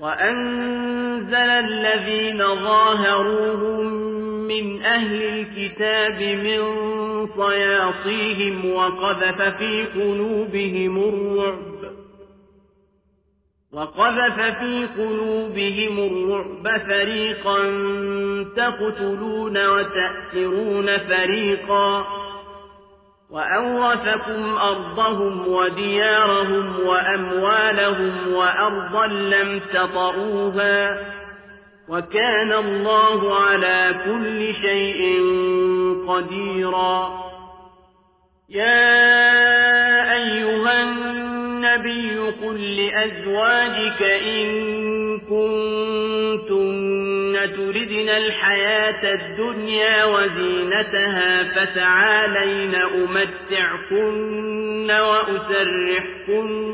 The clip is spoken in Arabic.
وأنزل الذين ظاهروهم من أهل الكتاب من صياصيهم وقذف في قلوبهم الرعب وقذف في قلوبهم الرعب فريقا تقتلون وتأسرون فريقا وأورثكم أرضهم وديارهم وأموالهم وأرضا لم تطروها وكان الله على كل شيء قديرا. يا أيها النبي قل لأزواجك إن كنتم تردن الحياة الدنيا وزينتها فتعالين أمتعكن وأسرحكن